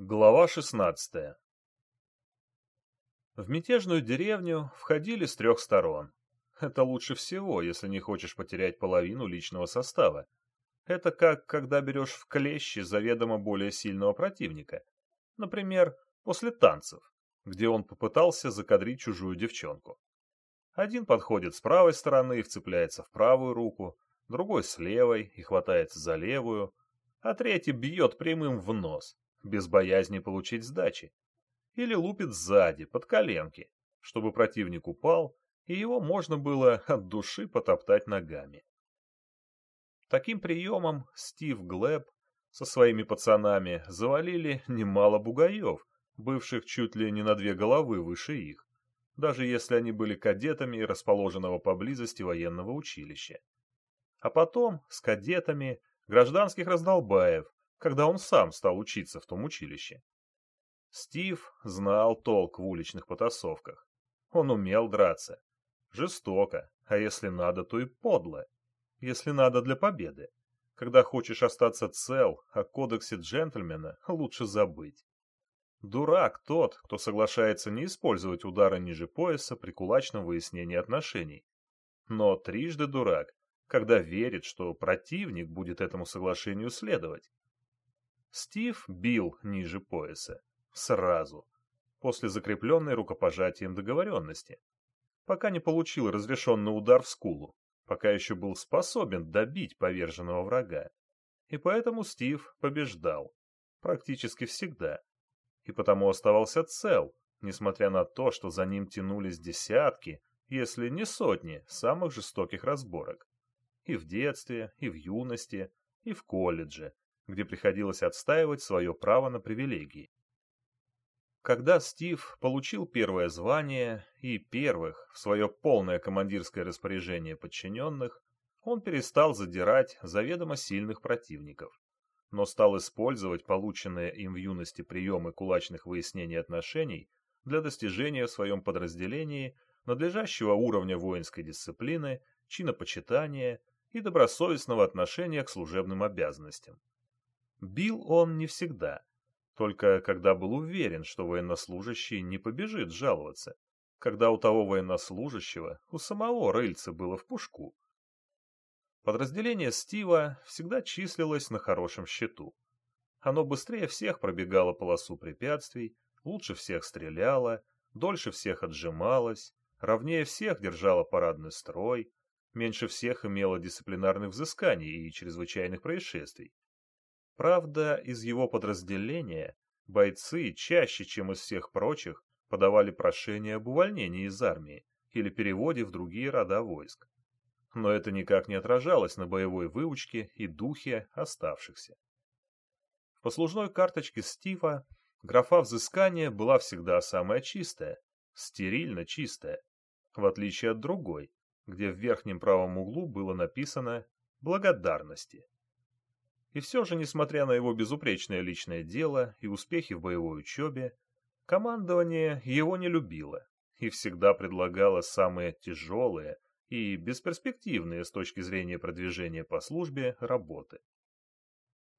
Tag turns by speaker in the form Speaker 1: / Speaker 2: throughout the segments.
Speaker 1: Глава 16 В мятежную деревню входили с трех сторон. Это лучше всего, если не хочешь потерять половину личного состава. Это как, когда берешь в клещи заведомо более сильного противника. Например, после танцев, где он попытался закадрить чужую девчонку. Один подходит с правой стороны и вцепляется в правую руку, другой с левой и хватается за левую, а третий бьет прямым в нос без боязни получить сдачи, или лупит сзади, под коленки, чтобы противник упал, и его можно было от души потоптать ногами. Таким приемом Стив Глэб со своими пацанами завалили немало бугаев, бывших чуть ли не на две головы выше их, даже если они были кадетами расположенного поблизости военного училища. А потом с кадетами гражданских раздолбаев, когда он сам стал учиться в том училище. Стив знал толк в уличных потасовках. Он умел драться. Жестоко, а если надо, то и подло. Если надо для победы. Когда хочешь остаться цел, о кодексе джентльмена лучше забыть. Дурак тот, кто соглашается не использовать удары ниже пояса при кулачном выяснении отношений. Но трижды дурак, когда верит, что противник будет этому соглашению следовать. Стив бил ниже пояса. Сразу. После закрепленной рукопожатием договоренности. Пока не получил разрешенный удар в скулу. Пока еще был способен добить поверженного врага. И поэтому Стив побеждал. Практически всегда. И потому оставался цел, несмотря на то, что за ним тянулись десятки, если не сотни, самых жестоких разборок. И в детстве, и в юности, и в колледже, где приходилось отстаивать свое право на привилегии. Когда Стив получил первое звание и первых в свое полное командирское распоряжение подчиненных, он перестал задирать заведомо сильных противников, но стал использовать полученные им в юности приемы кулачных выяснений отношений для достижения в своем подразделении надлежащего уровня воинской дисциплины, чинопочитания и добросовестного отношения к служебным обязанностям. Бил он не всегда, только когда был уверен, что военнослужащий не побежит жаловаться, когда у того военнослужащего у самого рыльца было в пушку. Подразделение Стива всегда числилось на хорошем счету. Оно быстрее всех пробегало полосу препятствий, лучше всех стреляло, дольше всех отжималось, ровнее всех держало парадный строй, меньше всех имело дисциплинарных взысканий и чрезвычайных происшествий. Правда, из его подразделения бойцы чаще, чем из всех прочих, подавали прошение об увольнении из армии или переводе в другие рода войск. Но это никак не отражалось на боевой выучке и духе оставшихся. В послужной карточке Стива графа взыскания была всегда самая чистая, стерильно чистая, в отличие от другой, где в верхнем правом углу было написано «благодарности». И все же, несмотря на его безупречное личное дело и успехи в боевой учебе, командование его не любило и всегда предлагало самые тяжелые и бесперспективные с точки зрения продвижения по службе работы.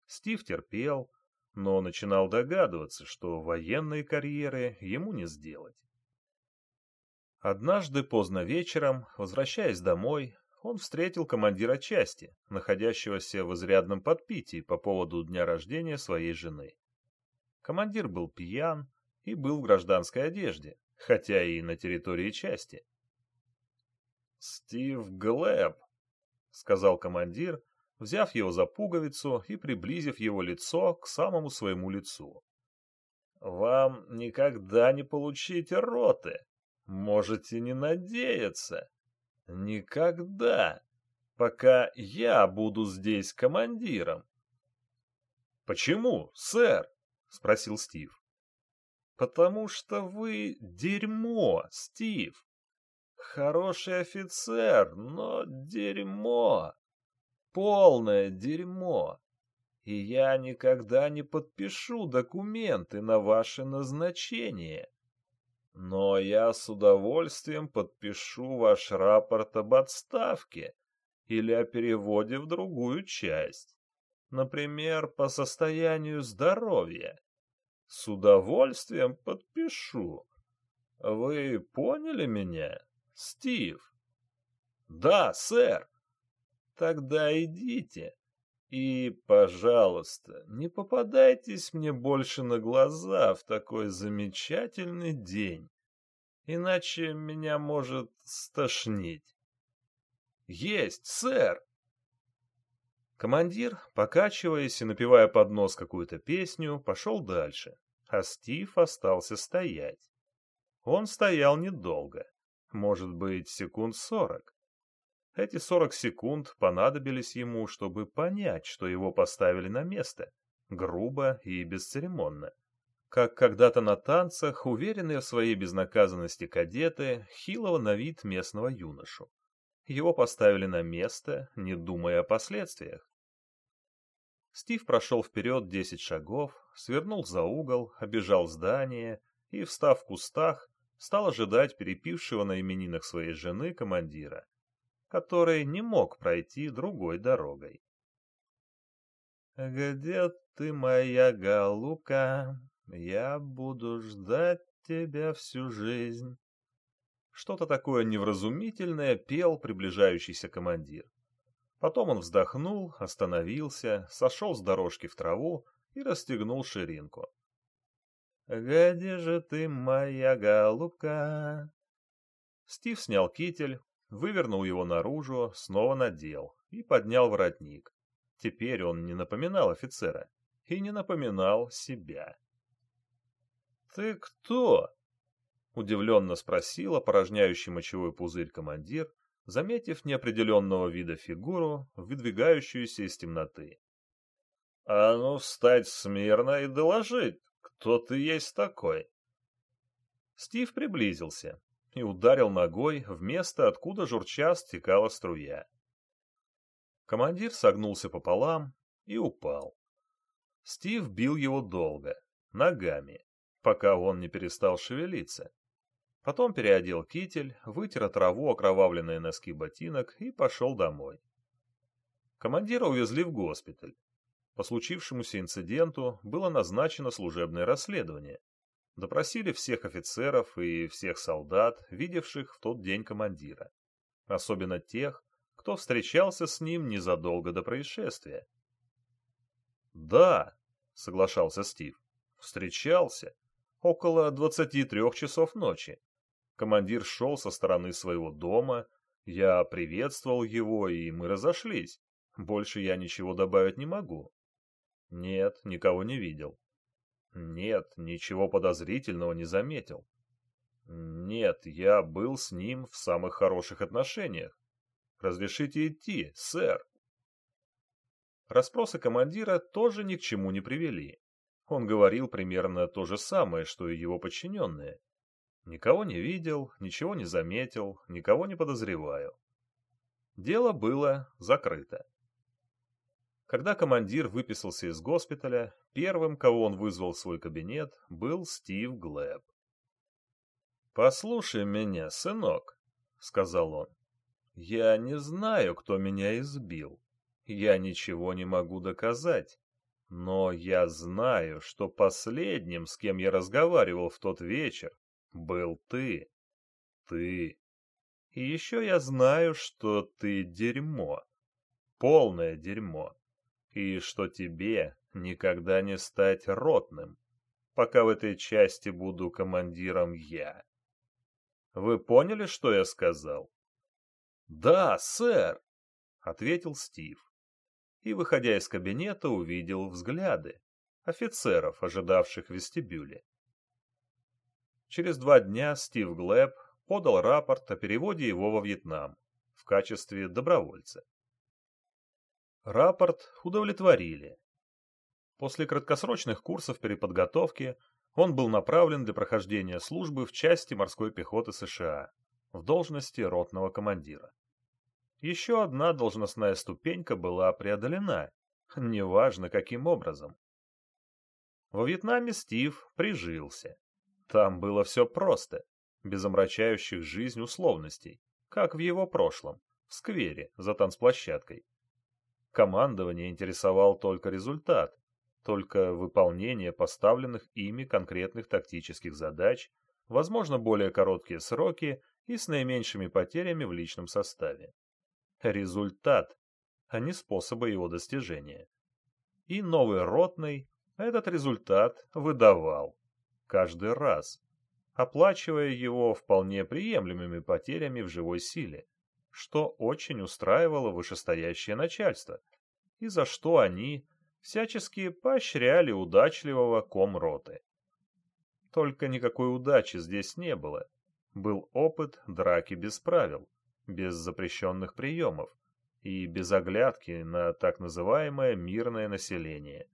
Speaker 1: Стив терпел, но начинал догадываться, что военной карьеры ему не сделать. Однажды поздно вечером, возвращаясь домой, он встретил командира части, находящегося в изрядном подпитии по поводу дня рождения своей жены. Командир был пьян и был в гражданской одежде, хотя и на территории части. «Стив Глэб», — сказал командир, взяв его за пуговицу и приблизив его лицо к самому своему лицу. «Вам никогда не получить роты. Можете не надеяться. Никогда, пока я буду здесь командиром. Почему, сэр? спросил Стив. Потому что вы дерьмо, Стив. Хороший офицер, но дерьмо. Полное дерьмо. И я никогда не подпишу документы на ваше назначение. Но я с удовольствием подпишу ваш рапорт об отставке или о переводе в другую часть. Например, по состоянию здоровья. С удовольствием подпишу. Вы поняли меня, Стив? Да, сэр. Тогда идите. И, пожалуйста, не попадайтесь мне больше на глаза в такой замечательный день, иначе меня может стошнить. Есть, сэр! Командир, покачиваясь и напевая под нос какую-то песню, пошел дальше, а Стив остался стоять. Он стоял недолго, может быть, секунд сорок. Эти сорок секунд понадобились ему, чтобы понять, что его поставили на место, грубо и бесцеремонно. Как когда-то на танцах, уверенные в своей безнаказанности кадеты, хилого на вид местного юношу. Его поставили на место, не думая о последствиях. Стив прошел вперед десять шагов, свернул за угол, обежал здание и, встав в кустах, стал ожидать перепившего на именинах своей жены командира который не мог пройти другой дорогой. «Где ты, моя голубка? Я буду ждать тебя всю жизнь». Что-то такое невразумительное пел приближающийся командир. Потом он вздохнул, остановился, сошел с дорожки в траву и расстегнул ширинку. «Где же ты, моя голубка?» Стив снял китель, вывернул его наружу, снова надел и поднял воротник. Теперь он не напоминал офицера и не напоминал себя. «Ты кто?» — удивленно спросил опорожняющий мочевой пузырь командир, заметив неопределенного вида фигуру, выдвигающуюся из темноты. «А ну, встать смирно и доложить, кто ты есть такой!» Стив приблизился, и ударил ногой в место, откуда журча стекала струя. Командир согнулся пополам и упал. Стив бил его долго, ногами, пока он не перестал шевелиться. Потом переодел китель, вытер траву окровавленные носки ботинок и пошел домой. Командира увезли в госпиталь. По случившемуся инциденту было назначено служебное расследование. Допросили всех офицеров и всех солдат, видевших в тот день командира. Особенно тех, кто встречался с ним незадолго до происшествия. «Да», — соглашался Стив, — «встречался. Около двадцати трех часов ночи. Командир шел со стороны своего дома, я приветствовал его, и мы разошлись. Больше я ничего добавить не могу. Нет, никого не видел. Нет, ничего подозрительного не заметил. Нет, я был с ним в самых хороших отношениях. Разрешите идти, сэр. Распросы командира тоже ни к чему не привели. Он говорил примерно то же самое, что и его подчиненные. Никого не видел, ничего не заметил, никого не подозреваю. Дело было закрыто. Когда командир выписался из госпиталя, первым, кого он вызвал в свой кабинет, был Стив Глэб. «Послушай меня, сынок», — сказал он. «Я не знаю, кто меня избил. Я ничего не могу доказать. Но я знаю, что последним, с кем я разговаривал в тот вечер, был ты. Ты. И еще я знаю, что ты дерьмо. Полное дерьмо и что тебе никогда не стать ротным, пока в этой части буду командиром я. Вы поняли, что я сказал? Да, сэр, ответил Стив. И, выходя из кабинета, увидел взгляды офицеров, ожидавших в вестибюле. Через два дня Стив Глэб подал рапорт о переводе его во Вьетнам в качестве добровольца. Рапорт удовлетворили. После краткосрочных курсов переподготовки он был направлен для прохождения службы в части морской пехоты США в должности ротного командира. Еще одна должностная ступенька была преодолена, неважно каким образом. Во Вьетнаме Стив прижился. Там было все просто, без омрачающих жизнь условностей, как в его прошлом, в сквере за танцплощадкой. Командование интересовал только результат. только выполнение поставленных ими конкретных тактических задач, возможно, более короткие сроки и с наименьшими потерями в личном составе. Результат, а не способы его достижения. И новый ротный этот результат выдавал. Каждый раз, оплачивая его вполне приемлемыми потерями в живой силе, что очень устраивало вышестоящее начальство, и за что они всячески поощряли удачливого комроты. Только никакой удачи здесь не было. Был опыт драки без правил, без запрещенных приемов и без оглядки на так называемое мирное население,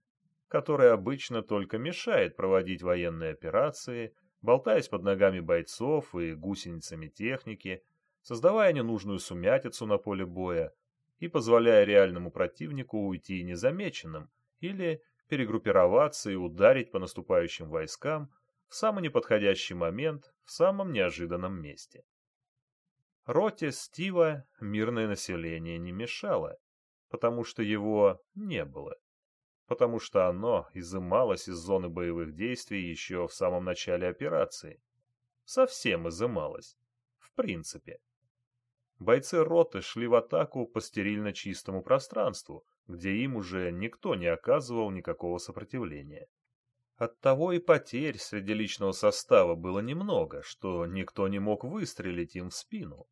Speaker 1: которое обычно только мешает проводить военные операции, болтаясь под ногами бойцов и гусеницами техники, создавая ненужную сумятицу на поле боя и позволяя реальному противнику уйти незамеченным или перегруппироваться и ударить по наступающим войскам в самый неподходящий момент в самом неожиданном месте. Роте Стива мирное население не мешало, потому что его не было, потому что оно изымалось из зоны боевых действий еще в самом начале операции. Совсем изымалось. В принципе. Бойцы роты шли в атаку по стерильно чистому пространству, где им уже никто не оказывал никакого сопротивления. Оттого и потерь среди личного состава было немного, что никто не мог выстрелить им в спину.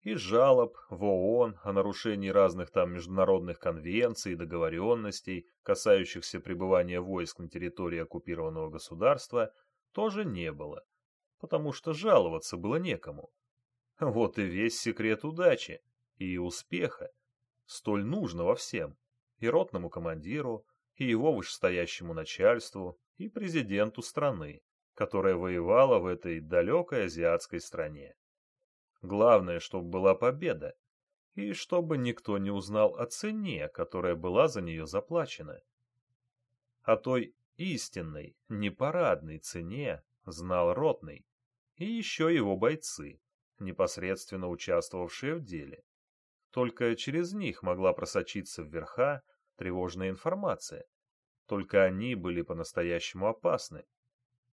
Speaker 1: И жалоб в ООН о нарушении разных там международных конвенций и договоренностей, касающихся пребывания войск на территории оккупированного государства, тоже не было, потому что жаловаться было некому. Вот и весь секрет удачи и успеха, столь нужного всем, и ротному командиру, и его вышестоящему начальству, и президенту страны, которая воевала в этой далекой азиатской стране. Главное, чтобы была победа, и чтобы никто не узнал о цене, которая была за нее заплачена. О той истинной, непарадной цене знал Ротный, и еще его бойцы, непосредственно участвовавшие в деле. Только через них могла просочиться в верха тревожная информация, только они были по-настоящему опасны.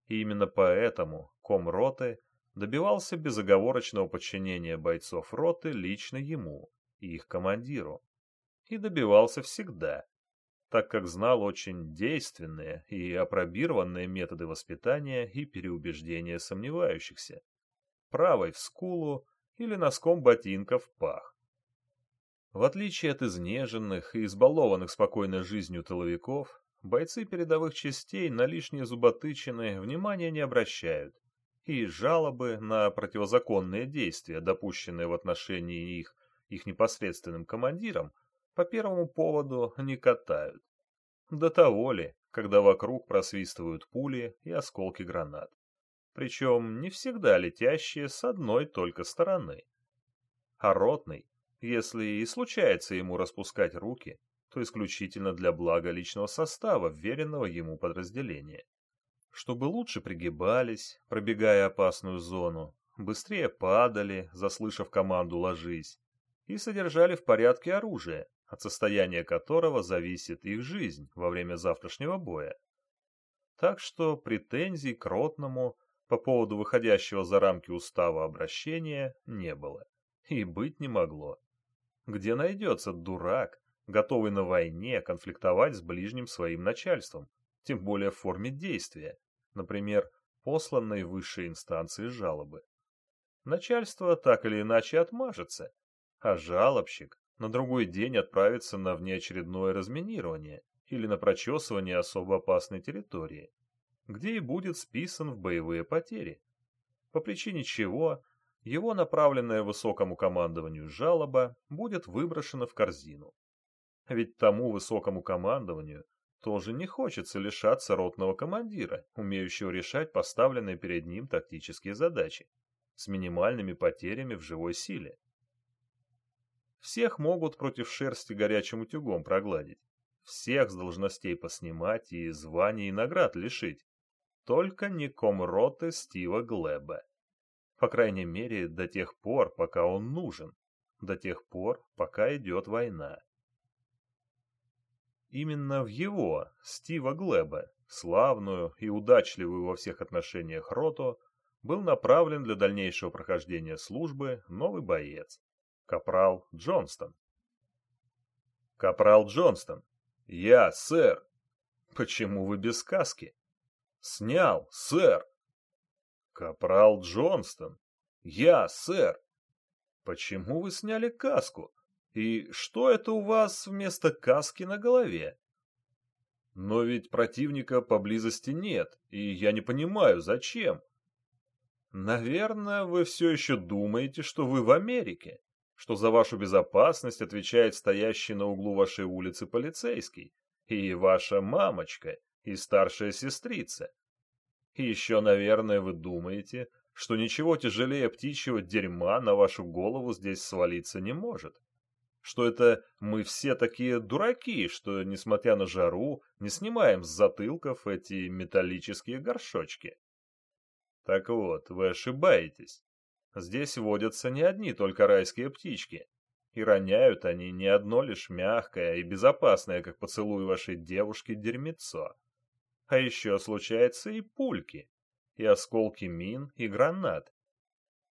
Speaker 1: И именно поэтому ком роты добивался безоговорочного подчинения бойцов роты лично ему и их командиру. И добивался всегда, так как знал очень действенные и опробированные методы воспитания и переубеждения сомневающихся. Правой в скулу или носком ботинка в пах. В отличие от изнеженных и избалованных спокойной жизнью тыловиков, бойцы передовых частей на лишние зуботычины внимания не обращают, и жалобы на противозаконные действия, допущенные в отношении их их непосредственным командирам, по первому поводу не катают. До того ли, когда вокруг просвистывают пули и осколки гранат. Причем не всегда летящие с одной только стороны. А ротный, если и случается ему распускать руки, то исключительно для блага личного состава, веренного ему подразделения. Чтобы лучше пригибались, пробегая опасную зону, быстрее падали, заслышав команду «ложись», и содержали в порядке оружие, от состояния которого зависит их жизнь во время завтрашнего боя. Так что претензий к Ротному по поводу выходящего за рамки устава обращения не было и быть не могло. Где найдется дурак, готовый на войне конфликтовать с ближним своим начальством, тем более в форме действия, например, посланной высшей инстанции жалобы. Начальство так или иначе отмажется, а жалобщик на другой день отправится на внеочередное разминирование или на прочесывание особо опасной территории, где и будет списан в боевые потери, по причине чего его направленная высокому командованию жалоба будет выброшена в корзину. Ведь тому высокому командованию тоже не хочется лишаться ротного командира, умеющего решать поставленные перед ним тактические задачи, с минимальными потерями в живой силе. Всех могут против шерсти горячим утюгом прогладить, всех с должностей поснимать и званий и наград лишить, только не комроты Стива Глеба. По крайней мере, до тех пор, пока он нужен, до тех пор, пока идет война. Именно в его, Стива Глеба, славную и удачливую во всех отношениях роту, был направлен для дальнейшего прохождения службы новый боец, капрал Джонстон. Капрал Джонстон. Я, сэр. Почему вы без каски? Снял, сэр. Капрал Джонстон. Я, сэр. Почему вы сняли каску? И что это у вас вместо каски на голове? Но ведь противника поблизости нет, и я не понимаю, зачем. Наверное, вы все еще думаете, что вы в Америке, что за вашу безопасность отвечает стоящий на углу вашей улицы полицейский, и ваша мамочка, и старшая сестрица. И еще, наверное, вы думаете, что ничего тяжелее птичьего дерьма на вашу голову здесь свалиться не может что это мы все такие дураки, что, несмотря на жару, не снимаем с затылков эти металлические горшочки. Так вот, вы ошибаетесь. Здесь водятся не одни только райские птички, и роняют они не одно лишь мягкое и безопасное, как поцелуй вашей девушки, дерьмецо. А еще случается и пульки, и осколки мин, и гранат.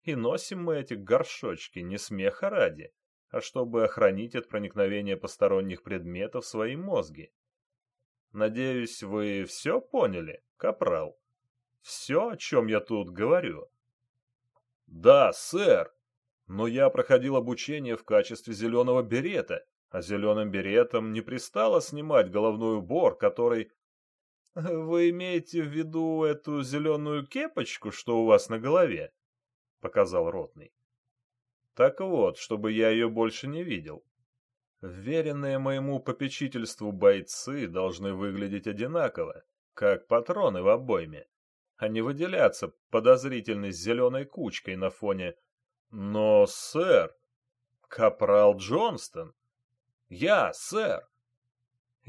Speaker 1: И носим мы эти горшочки не смеха ради, а чтобы охранить от проникновения посторонних предметов свои мозги. Надеюсь, вы все поняли, капрал? Все, о чем я тут говорю? Да, сэр. Но я проходил обучение в качестве зеленого берета, а зеленым беретом не пристало снимать головной убор, который... Вы имеете в виду эту зеленую кепочку, что у вас на голове? Показал ротный. Так вот, чтобы я ее больше не видел. Вверенные моему попечительству бойцы должны выглядеть одинаково, как патроны в обойме, а не выделяться подозрительной зеленой кучкой на фоне «Но, сэр! Капрал Джонстон! Я, сэр!»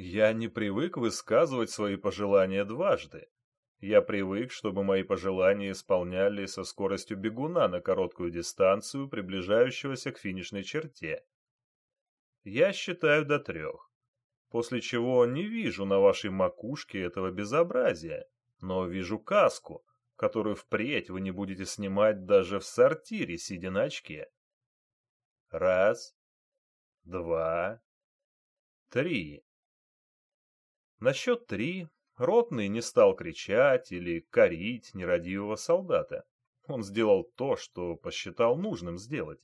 Speaker 1: Я не привык высказывать свои пожелания дважды. Я привык, чтобы мои пожелания исполняли со скоростью бегуна на короткую дистанцию, приближающегося к финишной черте. Я считаю до трех, после чего не вижу на вашей макушке этого безобразия, но вижу каску, которую впредь вы не будете снимать даже в сортире, сидя на очке. Раз, два, три. На счет три Ротный не стал кричать или корить нерадивого солдата. Он сделал то, что посчитал нужным сделать.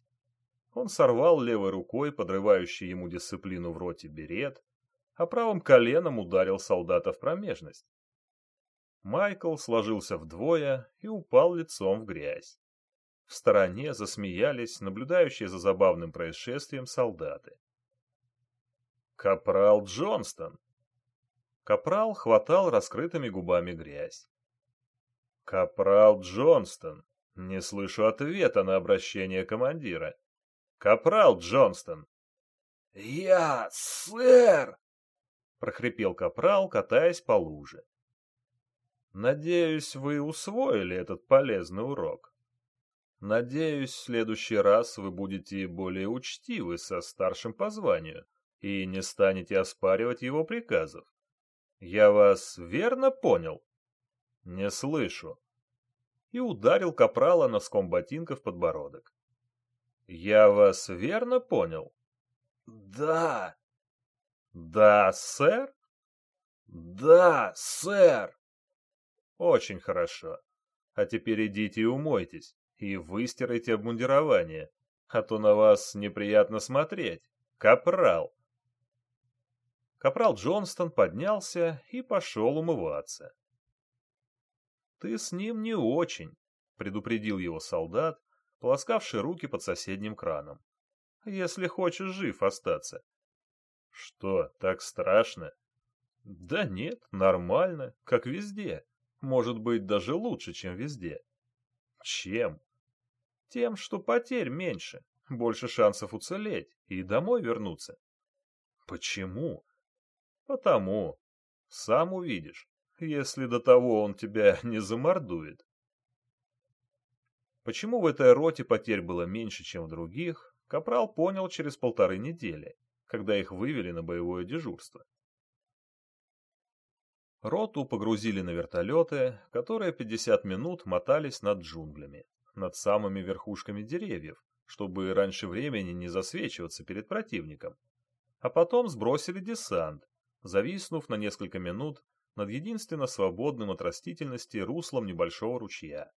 Speaker 1: Он сорвал левой рукой подрывающий ему дисциплину в роте берет, а правым коленом ударил солдата в промежность. Майкл сложился вдвое и упал лицом в грязь. В стороне засмеялись наблюдающие за забавным происшествием солдаты. «Капрал Джонстон!» Капрал хватал раскрытыми губами грязь. «Капрал Джонстон!» Не слышу ответа на обращение командира. «Капрал Джонстон!» «Я, сэр!» — прохрипел Капрал, катаясь по луже. «Надеюсь, вы усвоили этот полезный урок. Надеюсь, в следующий раз вы будете более учтивы со старшим по званию и не станете оспаривать его приказов. Я вас верно понял? Не слышу. И ударил капрала носком ботинка в подбородок. Я вас верно понял? Да. Да, сэр? Да, сэр. Очень хорошо. А теперь идите и умойтесь, и выстирайте обмундирование, а то на вас неприятно смотреть. Капрал. Капрал Джонстон поднялся и пошел умываться. «Ты с ним не очень», — предупредил его солдат, полоскавший руки под соседним краном. «Если хочешь жив остаться». «Что, так страшно?» «Да нет, нормально, как везде. Может быть, даже лучше, чем везде». «Чем?» «Тем, что потерь меньше, больше шансов уцелеть и домой вернуться». «Почему?» Потому. Сам увидишь, если до того он тебя не замордует. Почему в этой роте потерь было меньше, чем в других, Капрал понял через полторы недели, когда их вывели на боевое дежурство. Роту погрузили на вертолеты, которые 50 минут мотались над джунглями, над самыми верхушками деревьев, чтобы раньше времени не засвечиваться перед противником. А потом сбросили десант, зависнув на несколько минут над единственно свободным от растительности руслом небольшого ручья.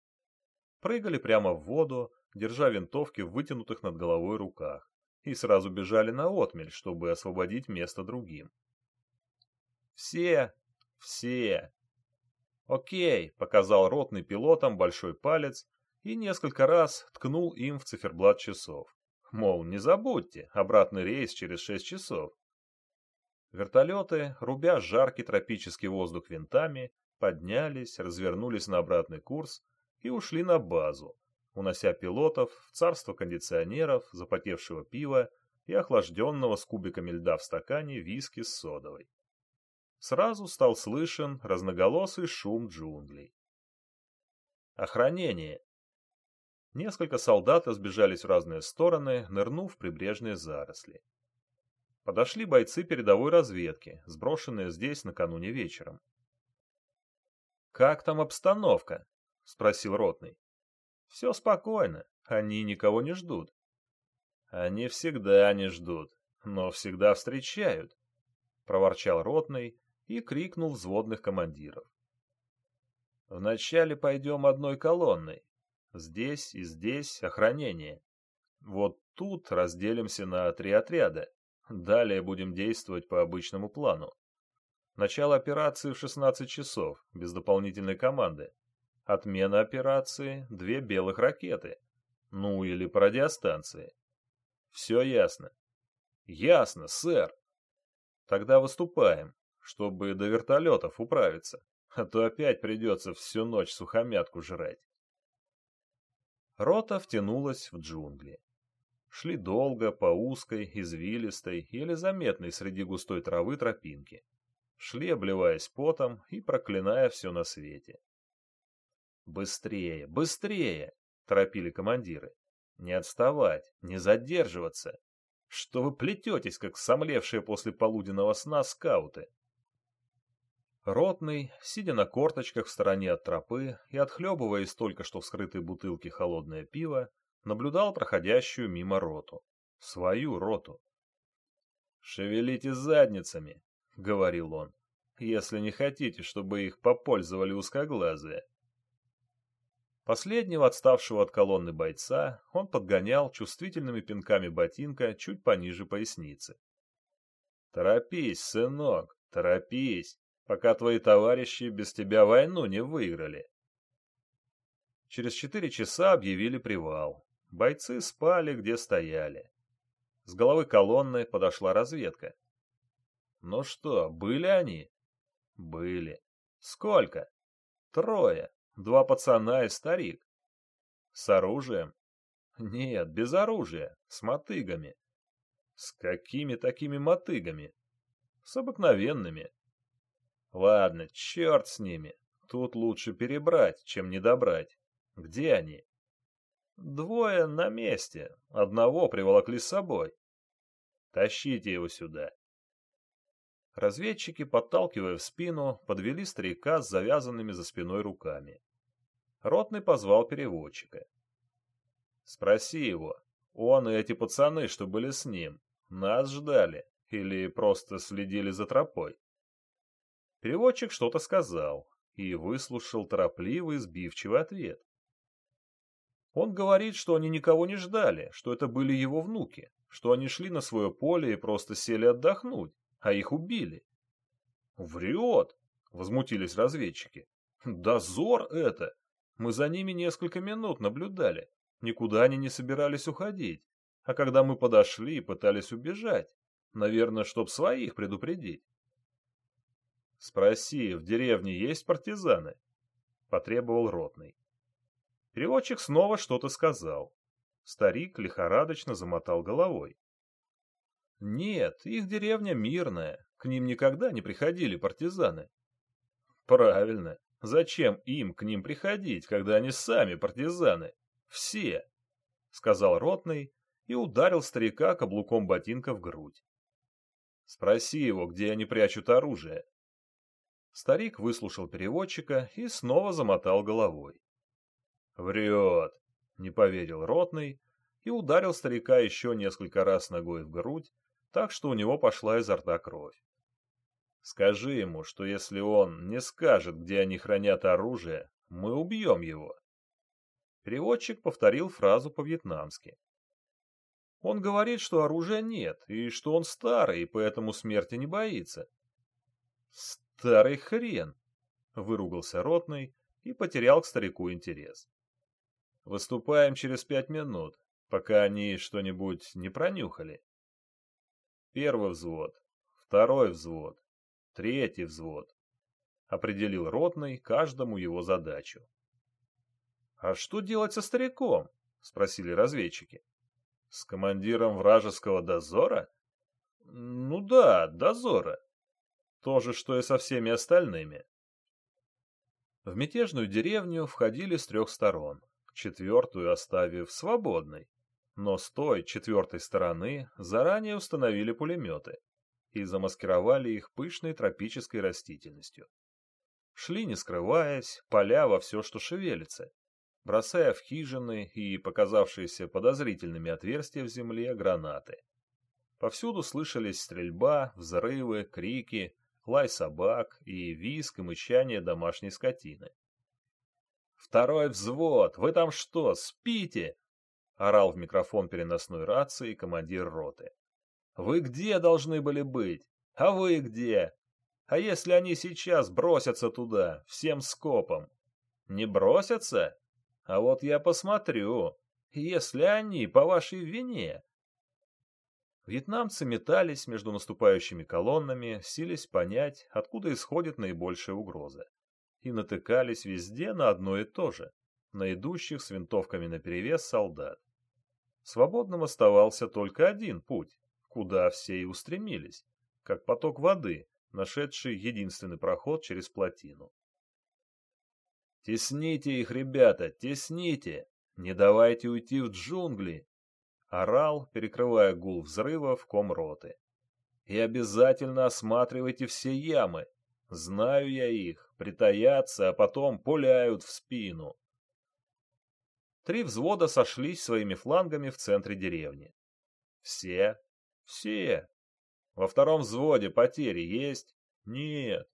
Speaker 1: Прыгали прямо в воду, держа винтовки в вытянутых над головой руках, и сразу бежали на отмель, чтобы освободить место другим. «Все все. Окей, показал ротный пилотам большой палец и несколько раз ткнул им в циферблат часов. Мол, не забудьте, обратный рейс через шесть часов. Вертолеты, рубя жаркий тропический воздух винтами, поднялись, развернулись на обратный курс и ушли на базу, унося пилотов в царство кондиционеров, запотевшего пива и охлажденного с кубиками льда в стакане виски с содовой сразу стал слышен разноголосый шум джунглей. Охранение. Несколько солдат разбежались в разные стороны, нырнув в прибрежные заросли. Подошли бойцы передовой разведки, сброшенные здесь накануне вечером. «Как там обстановка?» — спросил ротный. «Все спокойно, они никого не ждут». «Они всегда не ждут, но всегда встречают», — проворчал ротный, и крикнул взводных командиров. «Вначале пойдем одной колонной. Здесь и здесь охранение. Вот тут разделимся на три отряда. Далее будем действовать по обычному плану. Начало операции в 16 часов, без дополнительной команды. Отмена операции — две белых ракеты. Ну или по радиостанции. Все ясно. Ясно, сэр. Тогда выступаем чтобы до вертолетов управиться, а то опять придется всю ночь сухомятку жрать. Рота втянулась в джунгли. Шли долго по узкой, извилистой, еле заметной среди густой травы тропинке. Шли, обливаясь потом и проклиная все на свете. «Быстрее, быстрее!» — торопили командиры. «Не отставать, не задерживаться! Что вы плететесь, как сомлевшие после полуденного сна скауты?» Ротный, сидя на корточках в стороне от тропы и отхлебывая из только что вскрытой бутылки холодное пиво, наблюдал проходящую мимо роту. Свою роту. «Шевелите задницами», — говорил он, — «если не хотите, чтобы их попользовали узкоглазые». Последнего отставшего от колонны бойца он подгонял чувствительными пинками ботинка чуть пониже поясницы. «Торопись, сынок, торопись!» пока твои товарищи без тебя войну не выиграли. Через четыре часа объявили привал. Бойцы спали, где стояли. С головы колонны подошла разведка. Ну что, были они? Были. Сколько? Трое. Два пацана и старик. С оружием? Нет, без оружия. С мотыгами. С какими такими мотыгами? С обыкновенными. Ладно, черт с ними. Тут лучше перебрать, чем недобрать. Где они? Двое на месте. Одного приволокли с собой. Тащите его сюда. Разведчики, подталкивая в спину, подвели старика с завязанными за спиной руками. Ротный позвал переводчика. Спроси его, он и эти пацаны, что были с ним, нас ждали или просто следили за тропой? Переводчик что-то сказал и выслушал торопливый, сбивчивый ответ. Он говорит, что они никого не ждали, что это были его внуки, что они шли на свое поле и просто сели отдохнуть, а их убили. «Врет!» — возмутились разведчики. «Дозор это! Мы за ними несколько минут наблюдали, никуда они не собирались уходить, а когда мы подошли и пытались убежать, наверное, чтоб своих предупредить. «Спроси, в деревне есть партизаны?» — потребовал ротный. Переводчик снова что-то сказал. Старик лихорадочно замотал головой. «Нет, их деревня мирная, к ним никогда не приходили партизаны». «Правильно. Зачем им к ним приходить, когда они сами партизаны? Все!» — сказал ротный и ударил старика каблуком ботинка в грудь. «Спроси его, где они прячут оружие». Старик выслушал переводчика и снова замотал головой. «Врет!» — не поверил Ротный и ударил старика еще несколько раз ногой в грудь, так что у него пошла изо рта кровь. Скажи ему, что если он не скажет, где они хранят оружие, мы убьем его. Переводчик повторил фразу по-вьетнамски. Он говорит, что оружия нет, и что он старый, и поэтому смерти не боится. Старый хрен! Выругался ротный и потерял к старику интерес. Выступаем через пять минут, пока они что-нибудь не пронюхали. Первый взвод, второй взвод, третий взвод. Определил ротный каждому его задачу. «А что делать со стариком?» — спросили разведчики. «С командиром вражеского дозора?» «Ну да, дозора. То же, что и со всеми остальными». В мятежную деревню входили с трех сторон, четвертую оставив свободной. Но с той, четвертой стороны, заранее установили пулеметы и замаскировали их пышной тропической растительностью. Шли не скрываясь, поля во все, что шевелится, бросая в хижины и показавшиеся подозрительными отверстия в земле гранаты. Повсюду слышались стрельба, взрывы, крики, лай собак и визг и мычание домашней скотины. «Второй взвод! Вы там что, спите?» орал в микрофон переносной рации командир роты. «Вы где должны были быть? А вы где? А если они сейчас бросятся туда, всем скопом? Не бросятся? А вот я посмотрю, если они по вашей вине». Вьетнамцы метались между наступающими колоннами, сились понять, откуда исходит наибольшая угроза, и натыкались везде на одно и то же, на идущих с винтовками наперевес солдат. Свободным оставался только один путь, куда все и устремились, как поток воды, нашедший единственный проход через плотину. «Тесните их, ребята, тесните! Не давайте уйти в джунгли!» Орал, перекрывая гул взрывов комроты. «И обязательно осматривайте все ямы. Знаю я их, притаятся, а потом пуляют в спину. Три взвода сошлись своими флангами в центре деревни. Все? Все. Во втором взводе потери есть? Нет.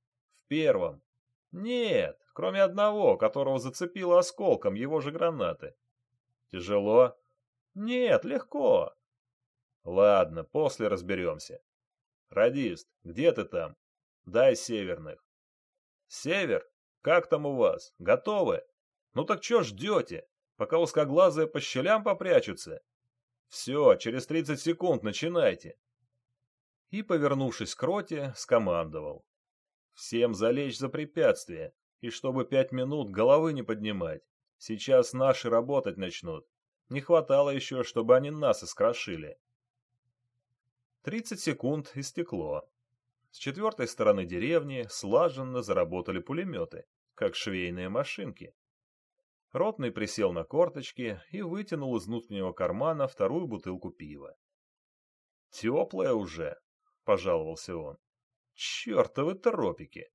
Speaker 1: В первом? Нет, кроме одного, которого зацепило осколком его же гранаты. Тяжело? Нет, легко. Ладно, после разберемся. Радист, где ты там? Дай северных. Север? Как там у вас? Готовы? Ну так что ждете? пока узкоглазые по щелям попрячутся. Все, через 30 секунд начинайте. И, повернувшись к роте, скомандовал. Всем залечь за препятствие, и чтобы пять минут головы не поднимать. Сейчас наши работать начнут. Не хватало еще, чтобы они нас искрошили. Тридцать секунд истекло. С четвертой стороны деревни слаженно заработали пулеметы, как швейные машинки. Ротный присел на корточки и вытянул из внутреннего кармана вторую бутылку пива. «Теплая уже», — пожаловался он. «Чертовы тропики!»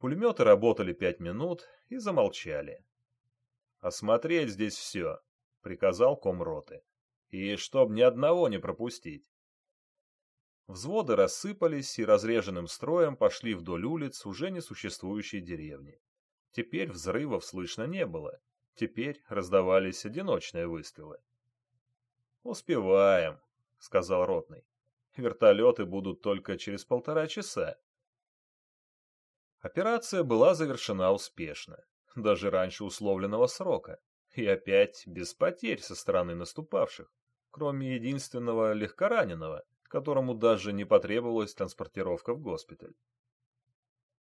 Speaker 1: Пулеметы работали пять минут и замолчали. «Осмотреть здесь все», — приказал комроты. «И чтоб ни одного не пропустить». Взводы рассыпались и разреженным строем пошли вдоль улиц уже несуществующей деревни. Теперь взрывов слышно не было. Теперь раздавались одиночные выстрелы. «Успеваем», — сказал Ротный. «Вертолеты будут только через полтора часа». Операция была завершена успешно, даже раньше условленного срока, и опять без потерь со стороны наступавших, кроме единственного легкораненого, которому даже не потребовалась транспортировка в госпиталь.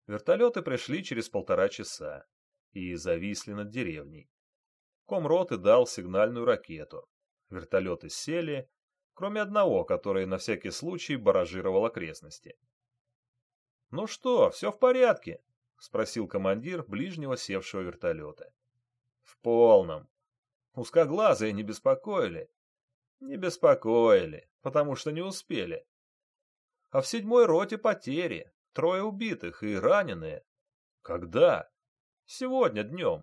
Speaker 1: Вертолеты пришли через полтора часа и зависли над деревней. Комроты дал сигнальную ракету. Вертолеты сели, кроме одного, который на всякий случай баражировал окрестности. «Ну что, все в порядке?» — спросил командир ближнего севшего вертолета. «В полном. Узкоглазые не беспокоили?» «Не беспокоили, потому что не успели. А в седьмой роте потери, Трое убитых и раненые. Когда? Сегодня днем.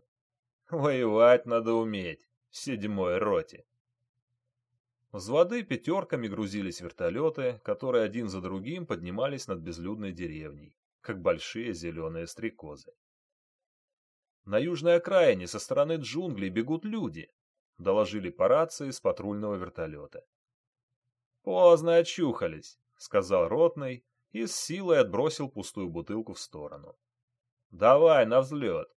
Speaker 1: Воевать надо уметь, седьмой роте. С воды пятерками грузились вертолеты, которые один за другим поднимались над безлюдной деревней, как большие зеленые стрекозы. На южной окраине со стороны джунглей бегут люди, доложили по рации с патрульного вертолета. Поздно очухались, сказал ротный и с силой отбросил пустую бутылку в сторону. Давай на взлет.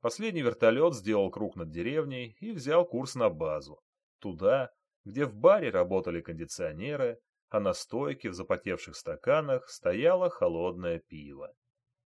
Speaker 1: Последний вертолет сделал круг над деревней и взял курс на базу, туда, где в баре работали кондиционеры, а на стойке в запотевших стаканах стояло холодное пиво.